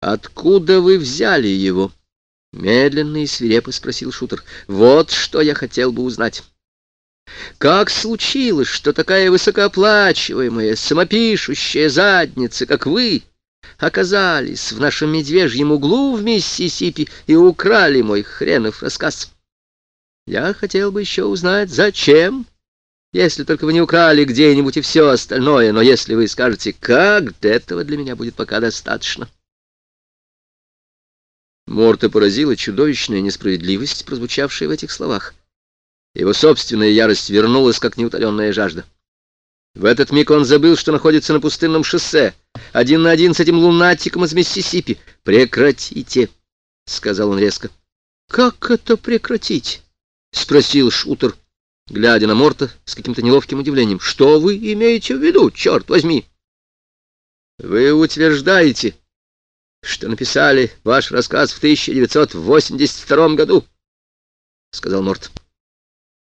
откуда вы взяли его?» Медленно и свирепо спросил Шутер. «Вот что я хотел бы узнать». Как случилось, что такая высокооплачиваемая, самопишущая задница, как вы, оказались в нашем медвежьем углу в Миссисипи и украли мой хренов рассказ? Я хотел бы еще узнать, зачем, если только вы не украли где-нибудь и все остальное, но если вы скажете «как», этого для меня будет пока достаточно. Морта поразила чудовищная несправедливость, прозвучавшая в этих словах. Его собственная ярость вернулась, как неутоленная жажда. В этот миг он забыл, что находится на пустынном шоссе, один на один с этим лунатиком из Миссисипи. «Прекратите!» — сказал он резко. «Как это прекратить?» — спросил Шутер, глядя на Морта с каким-то неловким удивлением. «Что вы имеете в виду, черт возьми?» «Вы утверждаете, что написали ваш рассказ в 1982 году?» — сказал Морт.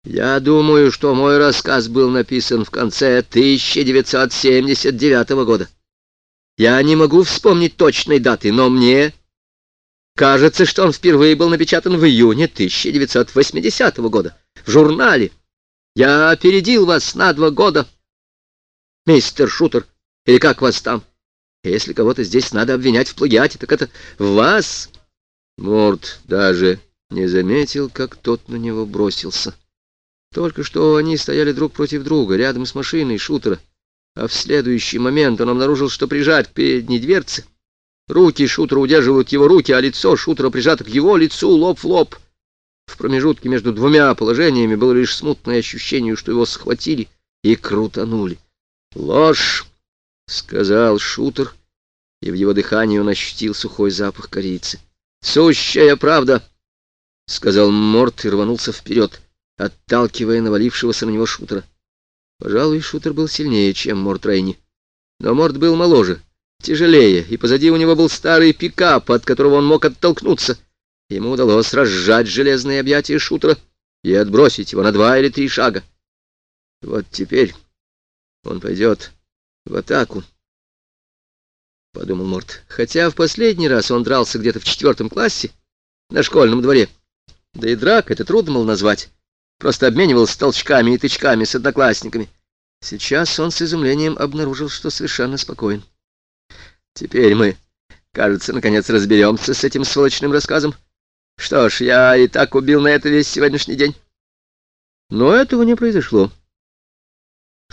Я думаю, что мой рассказ был написан в конце 1979 года. Я не могу вспомнить точной даты, но мне кажется, что он впервые был напечатан в июне 1980 года в журнале. Я опередил вас на два года, мистер Шутер, или как вас там? Если кого-то здесь надо обвинять в плагиате, так это вас. Морд даже не заметил, как тот на него бросился. Только что они стояли друг против друга, рядом с машиной шутера, а в следующий момент он обнаружил, что прижат к передней дверце. Руки шутера удерживают его руки, а лицо шутера прижато к его лицу лоб в лоб. В промежутке между двумя положениями было лишь смутное ощущение, что его схватили и крутанули. «Ложь!» — сказал шутер, и в его дыхании он ощутил сухой запах корицы. «Сущая правда!» — сказал Морт и рванулся вперед отталкивая навалившегося на него шутера. Пожалуй, шутер был сильнее, чем Морт Рейни. Но Морт был моложе, тяжелее, и позади у него был старый пикап, от которого он мог оттолкнуться. Ему удалось разжать железные объятия шутера и отбросить его на два или три шага. Вот теперь он пойдет в атаку, — подумал Морт. Хотя в последний раз он дрался где-то в четвертом классе, на школьном дворе. Да и драк это трудно было назвать просто обменивался толчками и тычками с одноклассниками. Сейчас он с изумлением обнаружил, что совершенно спокоен. Теперь мы, кажется, наконец разберемся с этим сволочным рассказом. Что ж, я и так убил на это весь сегодняшний день. Но этого не произошло.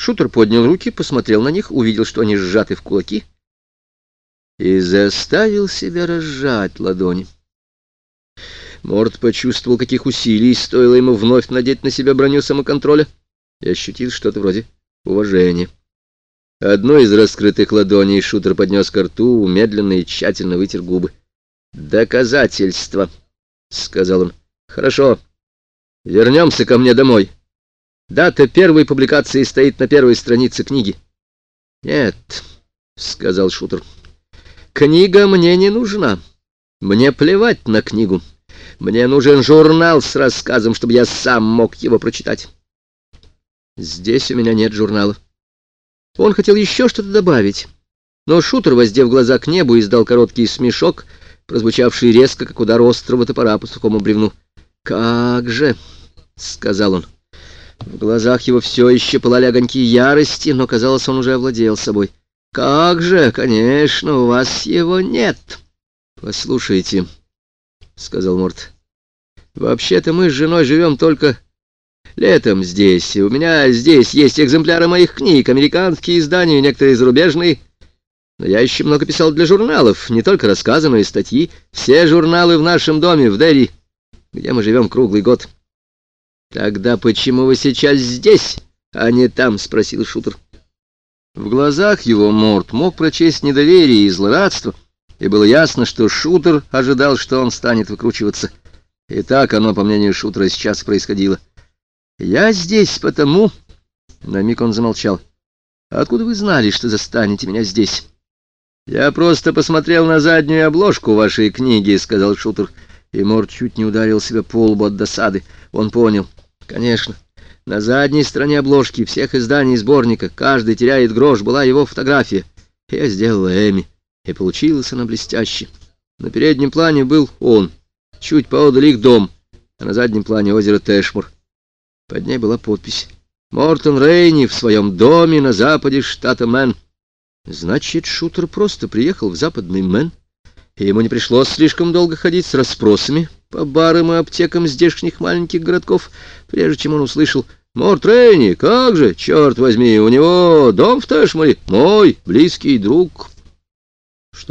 Шутер поднял руки, посмотрел на них, увидел, что они сжаты в кулаки, и заставил себя разжать ладони. Морд почувствовал, каких усилий стоило ему вновь надеть на себя броню самоконтроля и ощутил что-то вроде уважения. Одну из раскрытых ладоней шутер поднес к рту, медленно и тщательно вытер губы. «Доказательства», — сказал он. «Хорошо. Вернемся ко мне домой. Дата первой публикации стоит на первой странице книги». «Нет», — сказал шутер. «Книга мне не нужна. Мне плевать на книгу. Мне нужен журнал с рассказом, чтобы я сам мог его прочитать. Здесь у меня нет журнала. Он хотел еще что-то добавить, но шутер, воздев глаза к небу, издал короткий смешок, прозвучавший резко, как удар острого топора по сухому бревну. «Как же!» — сказал он. В глазах его все еще пылали огоньки ярости, но, казалось, он уже овладел собой. «Как же, конечно, у вас его нет!» «Послушайте», — сказал Морт. «Вообще-то мы с женой живем только летом здесь. У меня здесь есть экземпляры моих книг, американские издания, некоторые зарубежные. Но я еще много писал для журналов, не только рассказы, и статьи. Все журналы в нашем доме, в Дерри, где мы живем круглый год». «Тогда почему вы сейчас здесь, а не там?» — спросил Шутер. В глазах его Морт мог прочесть недоверие и злорадство, — и было ясно, что Шутер ожидал, что он станет выкручиваться. И так оно, по мнению Шутера, сейчас происходило. «Я здесь потому...» На миг он замолчал. «Откуда вы знали, что застанете меня здесь?» «Я просто посмотрел на заднюю обложку вашей книги», — сказал Шутер. И Мор чуть не ударил себя по лбу от досады. Он понял. «Конечно». На задней стороне обложки всех изданий сборника «Каждый теряет грош» была его фотография. Я сделала Эми. И получилась она блестяще. На переднем плане был он, чуть поодаль их дом, а на заднем плане озеро Тэшмор. Под ней была подпись «Мортон Рейни в своем доме на западе штата Мэн». Значит, шутер просто приехал в западный Мэн, и ему не пришлось слишком долго ходить с расспросами по барам и аптекам здешних маленьких городков, прежде чем он услышал «Морт Рейни, как же, черт возьми, у него дом в Тэшморе, мой близкий друг».